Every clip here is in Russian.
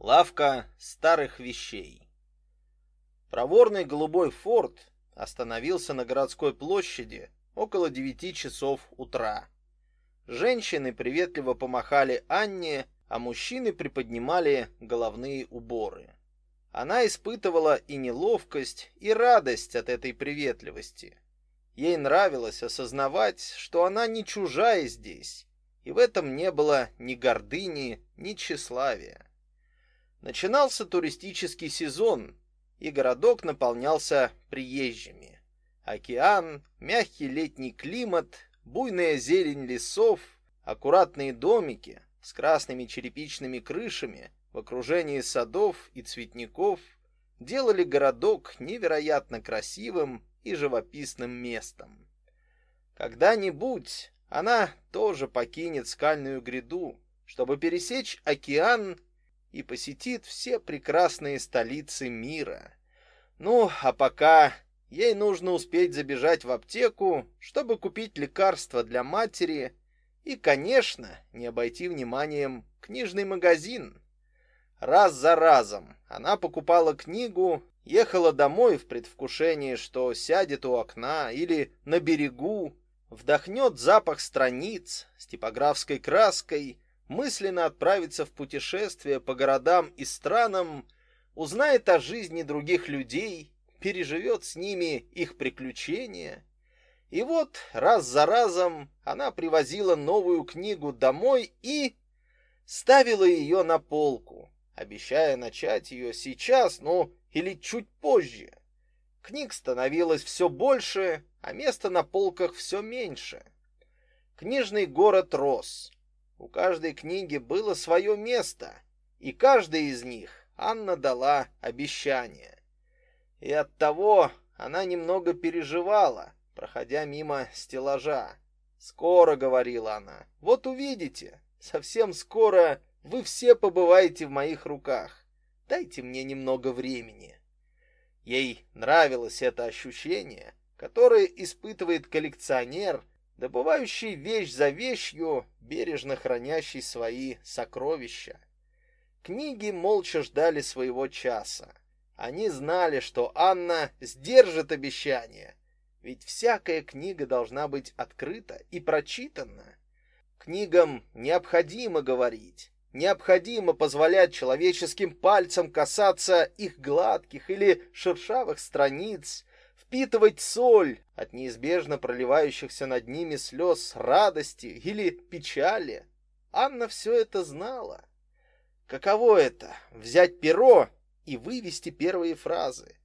Лавка старых вещей. Проворный голубой форт остановился на городской площади около девяти часов утра. Женщины приветливо помахали Анне, а мужчины приподнимали головные уборы. Она испытывала и неловкость, и радость от этой приветливости. Ей нравилось осознавать, что она не чужая здесь, и в этом не было ни гордыни, ни тщеславия. Начинался туристический сезон, и городок наполнялся приезжими. Океан, мягкий летний климат, буйная зелень лесов, аккуратные домики с красными черепичными крышами в окружении садов и цветников делали городок невероятно красивым и живописным местом. Когда-нибудь она тоже покинет скальную гряду, чтобы пересечь океан и посетит все прекрасные столицы мира. Ну, а пока ей нужно успеть забежать в аптеку, чтобы купить лекарства для матери и, конечно, не обойти вниманием книжный магазин. Раз за разом она покупала книгу, ехала домой в предвкушении, что сядет у окна или на берегу, вдохнет запах страниц с типографской краской мысленно отправится в путешествие по городам и странам, узнает о жизни других людей, переживет с ними их приключения. И вот раз за разом она привозила новую книгу домой и ставила ее на полку, обещая начать ее сейчас, ну или чуть позже. Книг становилось все больше, а места на полках все меньше. Книжный город рос. У каждой книги было свое место, и каждой из них Анна дала обещание. И оттого она немного переживала, проходя мимо стеллажа. «Скоро», — говорила она, — «вот увидите, совсем скоро вы все побываете в моих руках. Дайте мне немного времени». Ей нравилось это ощущение, которое испытывает коллекционер, добывающий вещь за вещью, бережно хранящий свои сокровища. Книги молча ждали своего часа. Они знали, что Анна сдержит обещание, ведь всякая книга должна быть открыта и прочитана. Книгам необходимо говорить, необходимо позволять человеческим пальцам касаться их гладких или шершавых страниц, впитывать соль от неизбежно проливающихся над ними слез радости или печали. Анна все это знала. Каково это — взять перо и вывести первые фразы?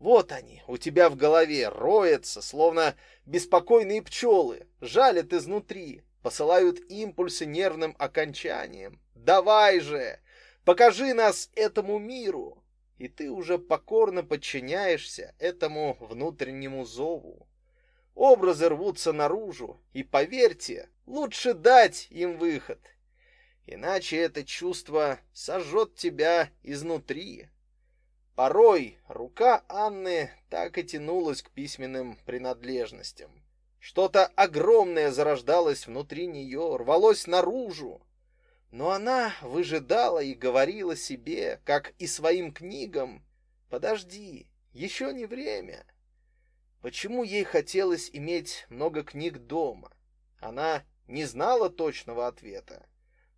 Вот они, у тебя в голове, роятся, словно беспокойные пчелы, жалят изнутри, посылают импульсы нервным окончаниям. Давай же, покажи нас этому миру и ты уже покорно подчиняешься этому внутреннему зову. Образы рвутся наружу, и поверьте, лучше дать им выход, иначе это чувство сожжет тебя изнутри. Порой рука Анны так и тянулась к письменным принадлежностям. Что-то огромное зарождалось внутри нее, рвалось наружу. Но она выжидала и говорила себе, как и своим книгам, «Подожди, еще не время». Почему ей хотелось иметь много книг дома? Она не знала точного ответа.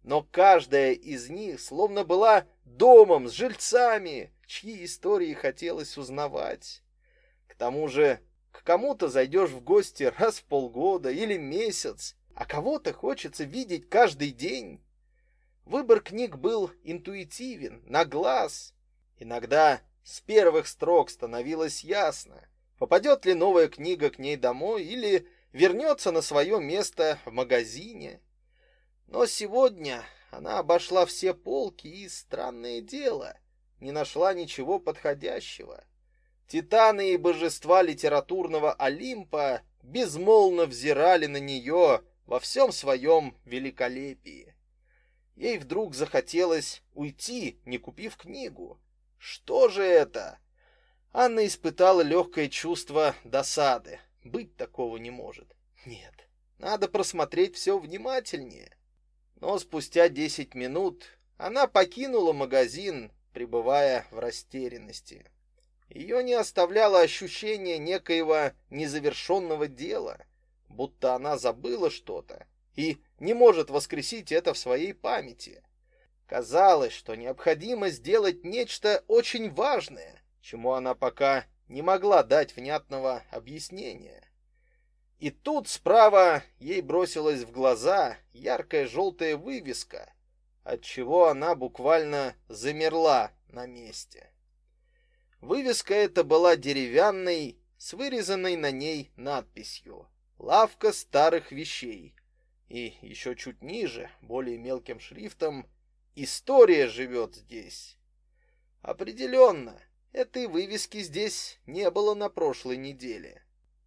Но каждая из них словно была домом с жильцами, чьи истории хотелось узнавать. К тому же, к кому-то зайдешь в гости раз в полгода или месяц, а кого-то хочется видеть каждый день. Выбор книг был интуитивен, на глаз. Иногда с первых строк становилось ясно, попадет ли новая книга к ней домой или вернется на свое место в магазине. Но сегодня она обошла все полки и, странное дело, не нашла ничего подходящего. Титаны и божества литературного Олимпа безмолвно взирали на нее во всем своем великолепии. Ей вдруг захотелось уйти, не купив книгу. Что же это? Анна испытала легкое чувство досады. Быть такого не может. Нет, надо просмотреть все внимательнее. Но спустя десять минут она покинула магазин, пребывая в растерянности. Ее не оставляло ощущение некоего незавершенного дела, будто она забыла что-то и не может воскресить это в своей памяти. Казалось, что необходимо сделать нечто очень важное, чему она пока не могла дать внятного объяснения. И тут справа ей бросилась в глаза яркая желтая вывеска, от чего она буквально замерла на месте. Вывеска эта была деревянной, с вырезанной на ней надписью «Лавка старых вещей». И еще чуть ниже, более мелким шрифтом, «История живет здесь». Определенно, этой вывески здесь не было на прошлой неделе.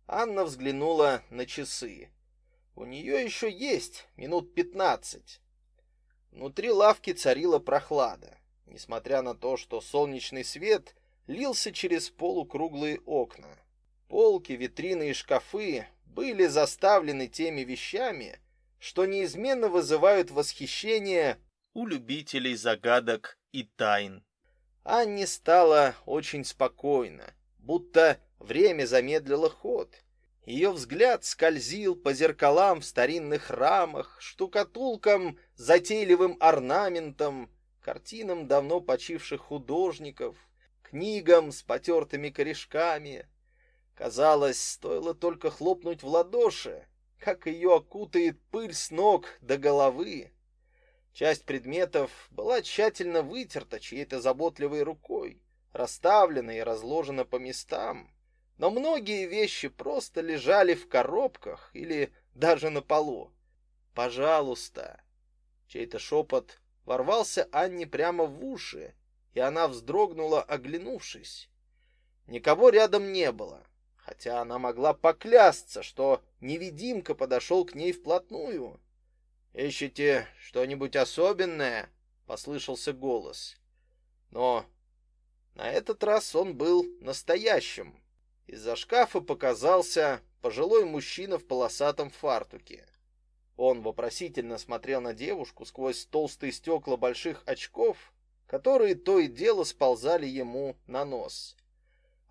Анна взглянула на часы. У нее еще есть минут пятнадцать. Внутри лавки царила прохлада, несмотря на то, что солнечный свет лился через полукруглые окна. Полки, витрины и шкафы были заставлены теми вещами, что неизменно вызывают восхищение у любителей загадок и тайн. Анне стало очень спокойно, будто время замедлило ход. Ее взгляд скользил по зеркалам в старинных рамах, штукатулкам, затейливым орнаментом, картинам давно почивших художников, книгам с потертыми корешками. Казалось, стоило только хлопнуть в ладоши, как ее окутает пыль с ног до головы. Часть предметов была тщательно вытерта чьей-то заботливой рукой, расставлена и разложена по местам, но многие вещи просто лежали в коробках или даже на полу. «Пожалуйста!» Чей-то шепот ворвался Анне прямо в уши, и она вздрогнула, оглянувшись. Никого рядом не было, хотя она могла поклясться, что невидимка подошел к ней вплотную. «Ищете что-нибудь особенное?» — послышался голос. Но на этот раз он был настоящим. Из-за шкафа показался пожилой мужчина в полосатом фартуке. Он вопросительно смотрел на девушку сквозь толстые стекла больших очков, которые то и дело сползали ему на нос.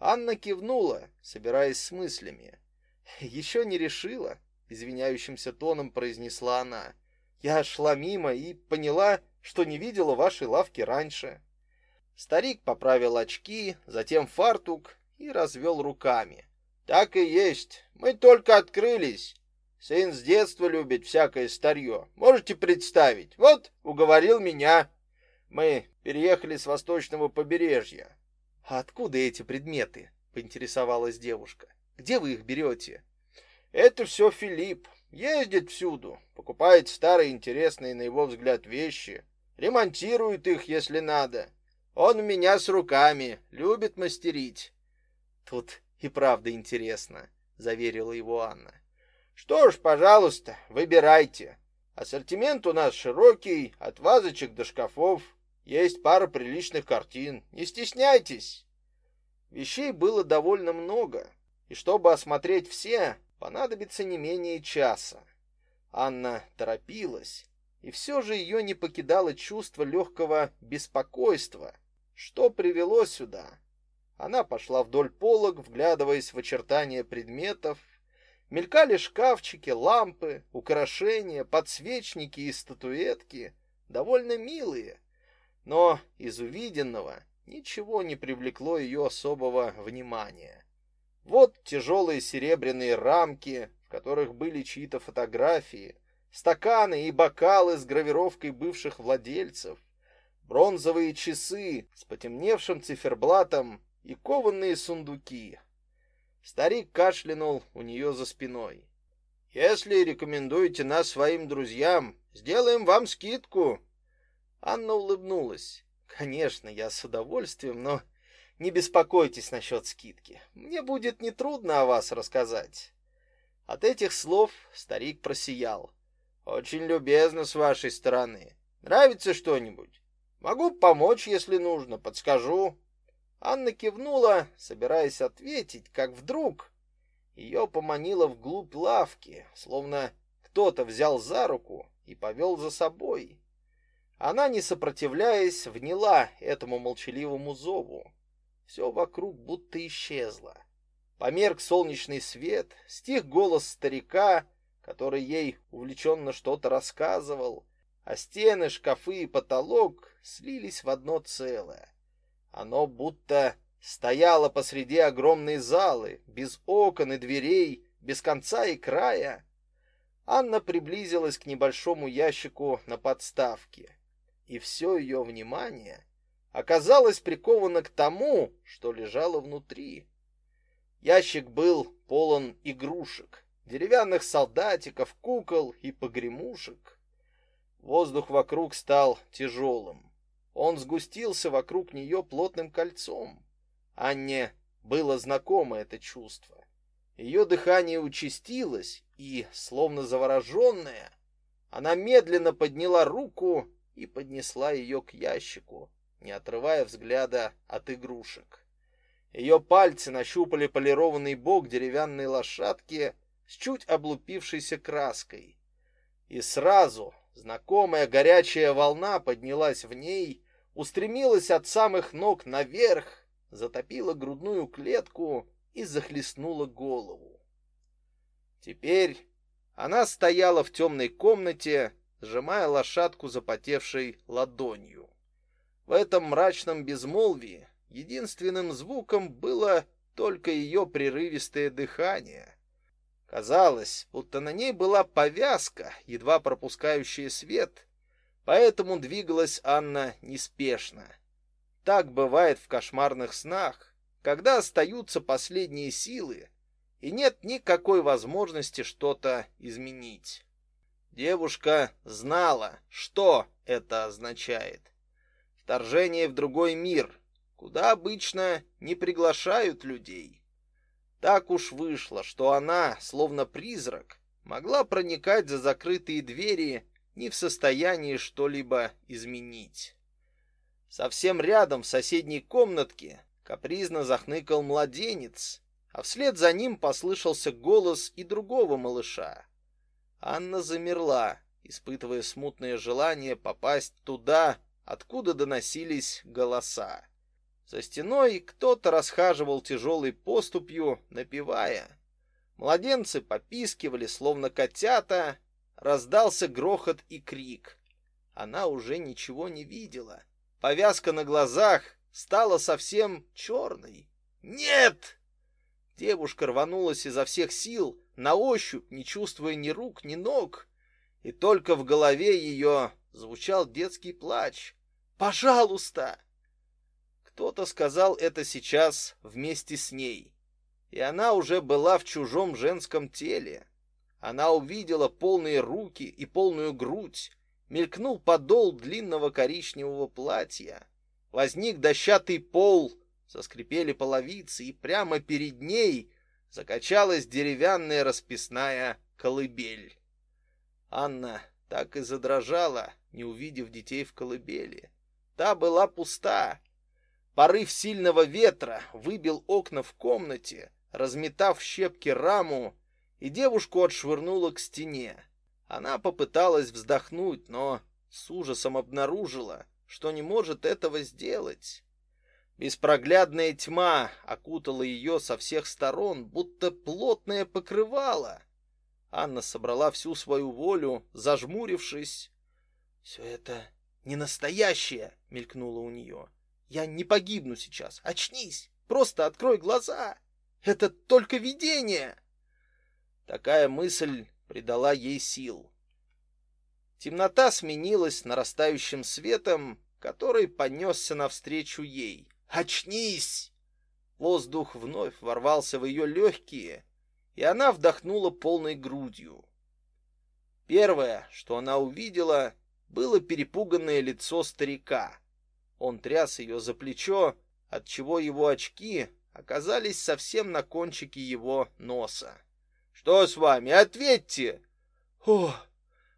Анна кивнула, собираясь с мыслями. «Еще не решила», — извиняющимся тоном произнесла она. «Я шла мимо и поняла, что не видела вашей лавки раньше». Старик поправил очки, затем фартук и развел руками. «Так и есть. Мы только открылись. Сын с детства любит всякое старье. Можете представить? Вот, уговорил меня. Мы переехали с восточного побережья. А откуда эти предметы? поинтересовалась девушка. Где вы их берете?» Это все Филипп. Ездит всюду, покупает старые интересные на его взгляд вещи, ремонтирует их, если надо. Он у меня с руками, любит мастерить. Тут и правда интересно, заверила его Анна. Что ж, пожалуйста, выбирайте. Ассортимент у нас широкий, от вазочек до шкафов. Есть пара приличных картин. Не стесняйтесь. Вещей было довольно много, и чтобы осмотреть все, понадобится не менее часа. Анна торопилась, и все же ее не покидало чувство легкого беспокойства. Что привело сюда? Она пошла вдоль полок, вглядываясь в очертания предметов. Мелькали шкафчики, лампы, украшения, подсвечники и статуэтки, довольно милые. Но из увиденного ничего не привлекло ее особого внимания. Вот тяжелые серебряные рамки, в которых были чьи-то фотографии, стаканы и бокалы с гравировкой бывших владельцев, бронзовые часы с потемневшим циферблатом и кованые сундуки. Старик кашлянул у нее за спиной. Если рекомендуете нас своим друзьям, сделаем вам скидку. Анна улыбнулась. Конечно, я с удовольствием, но не беспокойтесь насчет скидки. Мне будет нетрудно о вас рассказать. От этих слов старик просиял. Очень любезно с вашей стороны. Нравится что-нибудь? Могу помочь, если нужно, подскажу. Анна кивнула, собираясь ответить, как вдруг ее поманило вглубь лавки, словно кто-то взял за руку и повел за собой. Она, не сопротивляясь, вняла этому молчаливому зову. Все вокруг будто исчезло. Померк солнечный свет, стих голос старика, который ей увлеченно что-то рассказывал, а стены, шкафы и потолок слились в одно целое. Оно будто стояло посреди огромной залы, без окон и дверей, без конца и края. Анна приблизилась к небольшому ящику на подставке, и все ее внимание оказалось приковано к тому, что лежало внутри. Ящик был полон игрушек, деревянных солдатиков, кукол и погремушек. Воздух вокруг стал тяжелым. Он сгустился вокруг нее плотным кольцом. Анне было знакомо это чувство. Ее дыхание участилось, и, словно завороженная, она медленно подняла руку и поднесла ее к ящику, не отрывая взгляда от игрушек. Ее пальцы нащупали полированный бок деревянной лошадки с чуть облупившейся краской. И сразу знакомая горячая волна поднялась в ней, устремилась от самых ног наверх, затопила грудную клетку и захлестнула голову. Теперь она стояла в темной комнате, сжимая лошадку запотевшей ладонью. В этом мрачном безмолвии Единственным звуком было только ее прерывистое дыхание. Казалось, будто на ней была повязка, едва пропускающая свет, поэтому двигалась Анна неспешно. Так бывает в кошмарных снах, когда остаются последние силы, и нет никакой возможности что-то изменить. Девушка знала, что это означает. Вторжение в другой мир, куда обычно не приглашают людей. Так уж вышло, что она, словно призрак, могла проникать за закрытые двери, не в состоянии что-либо изменить. Совсем рядом в соседней комнатке капризно захныкал младенец, а вслед за ним послышался голос и другого малыша. Анна замерла, испытывая смутное желание попасть туда, откуда доносились голоса. За стеной кто-то расхаживал тяжелой поступью, напевая. Младенцы попискивали, словно котята, раздался грохот и крик. Она уже ничего не видела. Повязка на глазах стала совсем черной. «Нет!» Девушка рванулась изо всех сил, на ощупь, не чувствуя ни рук, ни ног, и только в голове ее звучал детский плач. «Пожалуйста!» Кто-то сказал это сейчас вместе с ней. И она уже была в чужом женском теле. Она увидела полные руки и полную грудь, мелькнул подол длинного коричневого платья. Возник дощатый пол, заскрипели половицы, и прямо перед ней закачалась деревянная расписная колыбель. Анна так и задрожала, не увидев детей в колыбели. Та была пуста, Порыв сильного ветра выбил окна в комнате, разметав щепки раму, и девушку отшвырнуло к стене. Она попыталась вздохнуть, но с ужасом обнаружила, что не может этого сделать. Беспроглядная тьма окутала ее со всех сторон, будто плотное покрывало. Анна собрала всю свою волю, зажмурившись. «Все это не настоящее!» — мелькнуло у нее. Я не погибну сейчас. Очнись. Просто открой глаза. Это только видение. Такая мысль придала ей сил. Темнота сменилась нарастающим светом, который понесся навстречу ей. Очнись. Воздух вновь ворвался в ее легкие, и она вдохнула полной грудью. Первое, что она увидела, было перепуганное лицо старика. Он тряс ее за плечо, отчего его очки оказались совсем на кончике его носа. «Что с вами? Ответьте!» «О!»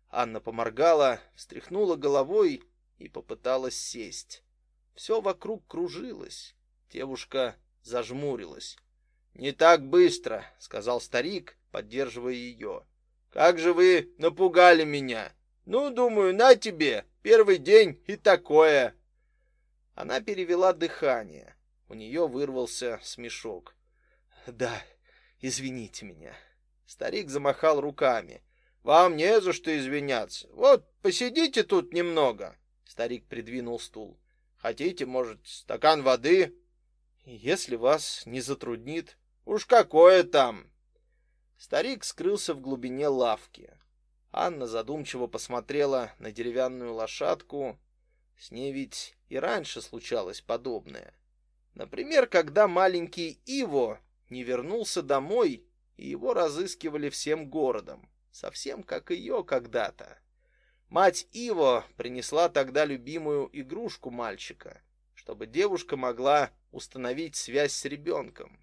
Анна поморгала, встряхнула головой и попыталась сесть. Все вокруг кружилось. Девушка зажмурилась. «Не так быстро», — сказал старик, поддерживая ее. «Как же вы напугали меня! Ну, думаю, на тебе, первый день и такое. Она перевела дыхание. У нее вырвался смешок. Да, извините меня. Старик замахал руками. Вам не за что извиняться. Вот, посидите тут немного. Старик придвинул стул. Хотите, может, стакан воды? Если вас не затруднит. Уж какое там. Старик скрылся в глубине лавки. Анна задумчиво посмотрела на деревянную лошадку. С ней ведь и раньше случалось подобное. Например, когда маленький Иво не вернулся домой, и его разыскивали всем городом, совсем как ее когда-то. Мать Иво принесла тогда любимую игрушку мальчика, чтобы девушка могла установить связь с ребенком.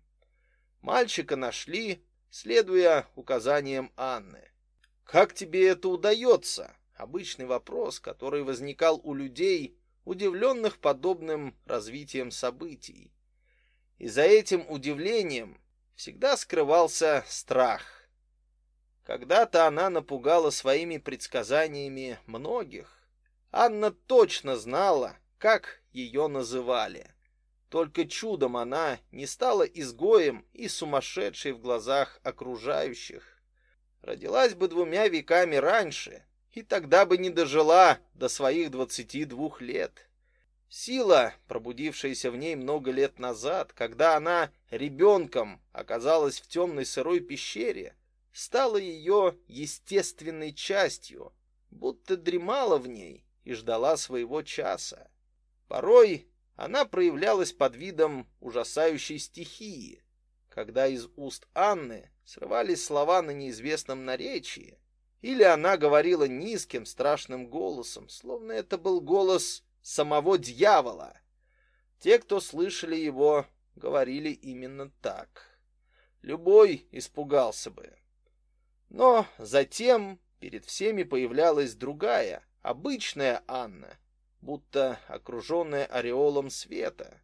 Мальчика нашли, следуя указаниям Анны. Как тебе это удается? Обычный вопрос, который возникал у людей, удивленных подобным развитием событий. И за этим удивлением всегда скрывался страх. Когда-то она напугала своими предсказаниями многих. Анна точно знала, как ее называли. Только чудом она не стала изгоем и сумасшедшей в глазах окружающих. Родилась бы двумя веками раньше, и тогда бы не дожила до своих двадцати двух лет. Сила, пробудившаяся в ней много лет назад, когда она ребенком оказалась в темной сырой пещере, стала ее естественной частью, будто дремала в ней и ждала своего часа. Порой она проявлялась под видом ужасающей стихии, когда из уст Анны срывались слова на неизвестном наречии, или она говорила низким страшным голосом, словно это был голос самого дьявола. Те, кто слышали его, говорили именно так. Любой испугался бы. Но затем перед всеми появлялась другая, обычная Анна, будто окруженная ореолом света.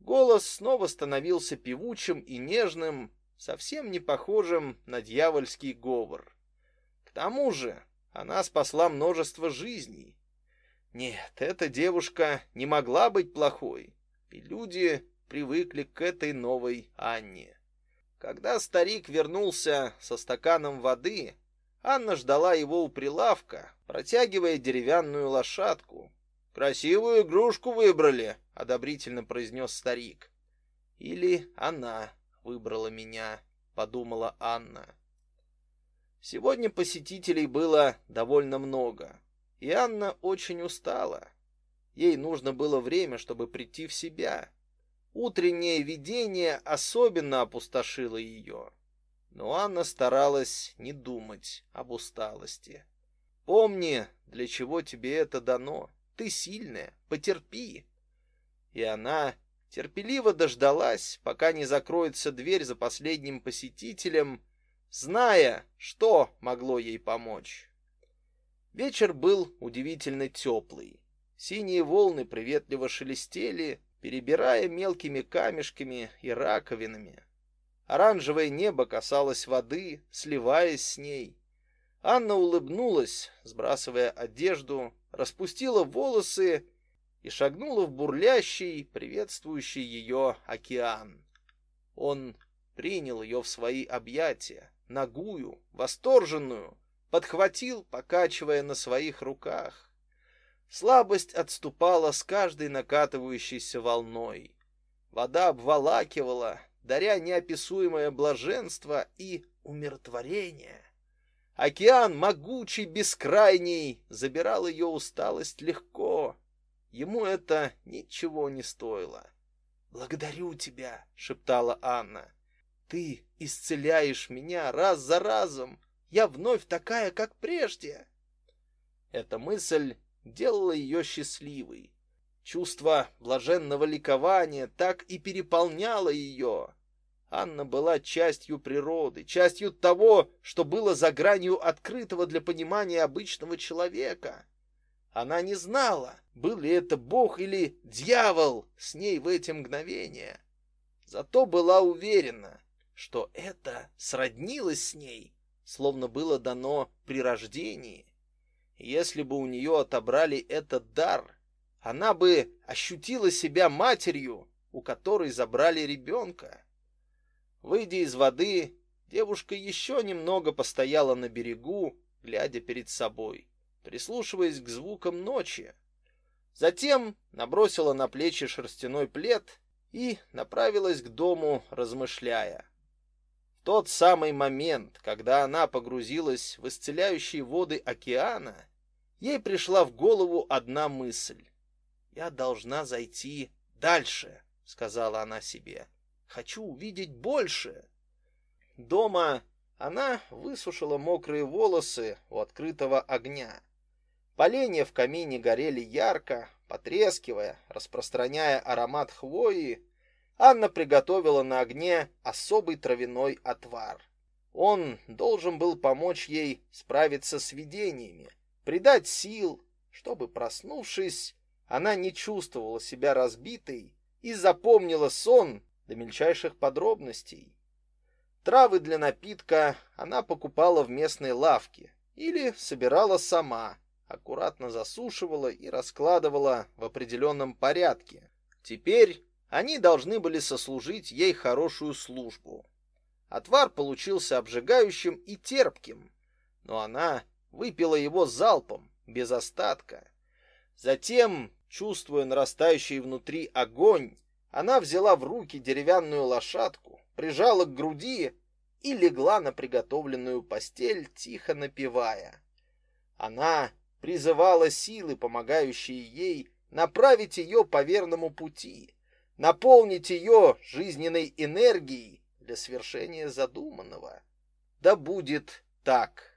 Голос снова становился певучим и нежным, совсем не похожим на дьявольский говор. К тому же она спасла множество жизней, нет, эта девушка не могла быть плохой, и люди привыкли к этой новой Анне. Когда старик вернулся со стаканом воды, Анна ждала его у прилавка, протягивая деревянную лошадку. «Красивую игрушку выбрали», — одобрительно произнес старик. «Или она выбрала меня», — подумала Анна. Сегодня посетителей было довольно много. И Анна очень устала. Ей нужно было время, чтобы прийти в себя. Утреннее видение особенно опустошило ее. Но Анна старалась не думать об усталости. Помни, для чего тебе это дано. Ты сильная, потерпи. И она терпеливо дождалась, пока не закроется дверь за последним посетителем, зная, что могло ей помочь. Вечер был удивительно теплый. Синие волны приветливо шелестели, перебирая мелкими камешками и раковинами. Оранжевое небо касалось воды, сливаясь с ней. Анна улыбнулась, сбрасывая одежду, распустила волосы и шагнула в бурлящий, приветствующий ее океан. Он принял ее в свои объятия, нагую, восторженную, подхватил, покачивая на своих руках. Слабость отступала с каждой накатывающейся волной. Вода обволакивала, даря неописуемое блаженство и умиротворение. Океан, могучий, бескрайний, забирал ее усталость легко. Ему это ничего не стоило. «Благодарю тебя», — шептала Анна. «Ты исцеляешь меня раз за разом, я вновь такая, как прежде. Эта мысль делала ее счастливой. Чувство блаженного ликования так и переполняло ее. Анна была частью природы, частью того, что было за гранью открытого для понимания обычного человека. Она не знала, был ли это Бог или дьявол с ней в эти мгновения. Зато была уверена, что это сроднилось с ней словно было дано при рождении. Если бы у нее отобрали этот дар, она бы ощутила себя матерью, у которой забрали ребенка. Выйдя из воды, девушка еще немного постояла на берегу, глядя перед собой, прислушиваясь к звукам ночи. Затем набросила на плечи шерстяной плед и направилась к дому, размышляя. В тот самый момент, когда она погрузилась в исцеляющие воды океана, ей пришла в голову одна мысль. «Я должна зайти дальше», — сказала она себе. «Хочу увидеть больше». Дома она высушила мокрые волосы у открытого огня. Поленья в камине горели ярко, потрескивая, распространяя аромат хвои. Анна приготовила на огне особый травяной отвар. Он должен был помочь ей справиться с видениями, придать сил, чтобы, проснувшись, она не чувствовала себя разбитой и запомнила сон до мельчайших подробностей. Травы для напитка она покупала в местной лавке или собирала сама, аккуратно засушивала и раскладывала в определенном порядке. Теперь они должны были сослужить ей хорошую службу. Отвар получился обжигающим и терпким, но она выпила его залпом, без остатка. Затем, чувствуя нарастающий внутри огонь, она взяла в руки деревянную лошадку, прижала к груди и легла на приготовленную постель, тихо напевая. Она призывала силы, помогающие ей направить ее по верному пути, наполнить ее жизненной энергией для свершения задуманного. Да будет так.